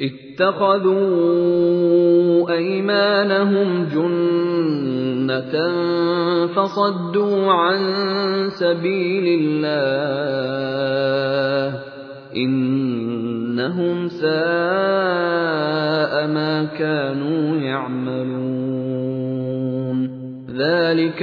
اتخذوا أيمانهم جنة فصدوا عن سبيل الله إنهم ساء ما كانوا يعملون. ذلك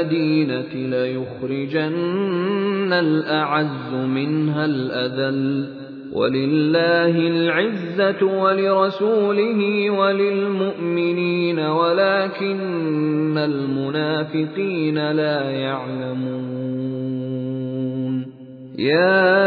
المدينة ليخرجن الأعز منها الأذل. ولله العزة ولرسوله وللمؤمنين ولكن المنافقين لا يعلمون. يا